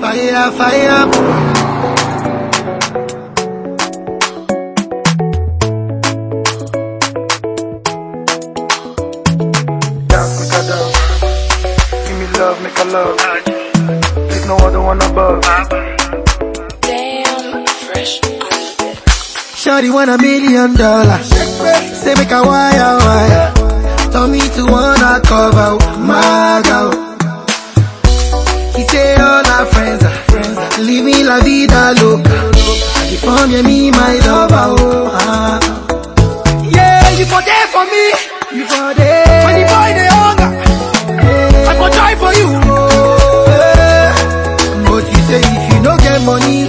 Fire, fire. Love, make a love. There's no other one above. Damn, fresh. Shawty want a million dollars. Say make a wire, wire. Tell me to wanna cover my girl. La vida loca. She from you, me my lover, oh. ah. Yeah, you for there for me. You for there. When the boy they hunger, I for try for you. Oh, yeah. But you say if you no get money,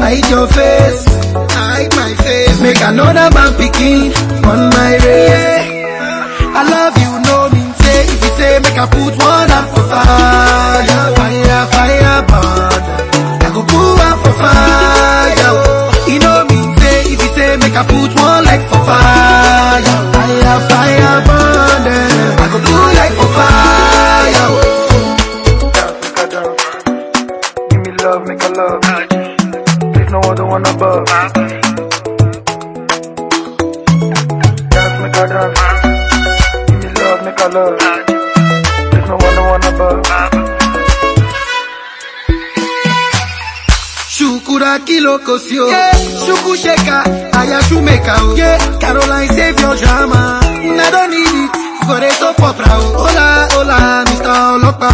hide your face, hide my face. Make another man picking on my race. I love you, no mean say. If you say make I put one up for fire, There's no other one above. Dance, make a dance. Give me love, make a love. There's no other one above. Shukura kilo kosio yeah. Shuku sheka, aya shumeka oh. yeah. Caroline save your drama I don't need it for the soap opera oh. Hola, hola, Mr. Olopa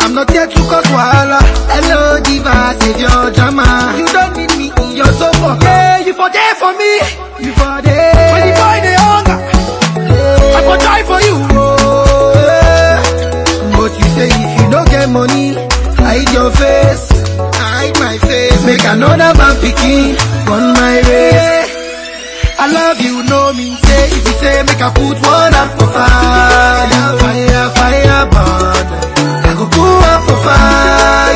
I'm not here to cause wahala Hello diva, save your for there for me You for there When the boy they hunger I for try for you yeah. But you say if you don't get money, hide your face, hide my face. Make another man picking on my way. I love you, no mean say. If you say make I put one up for fire, fire, fire, burn. I go put one for fire.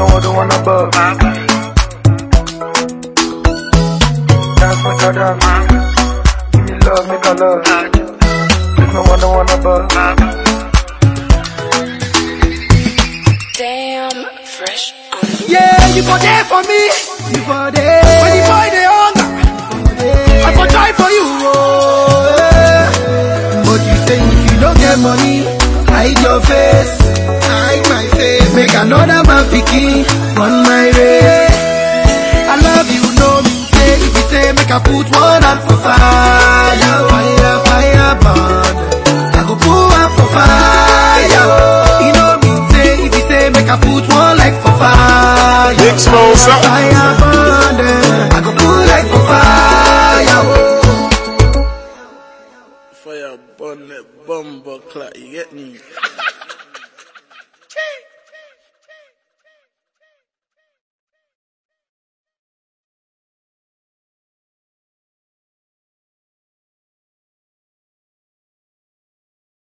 There's no other one above. Dance, make a dance. Give me love, make a love. There's no other one above. Damn, fresh Yeah, you for there for me. You for there. When the boy they hunger, I for another man picking on my way. I love you, no mean say. If you say make I put one out for fire, fire, fire, burn. I go put one for fire. You know mean say. If you say make I put one like for fire. Big Fire burn. I go put like for fire. oh. Fire burn that bumper clock, you get me?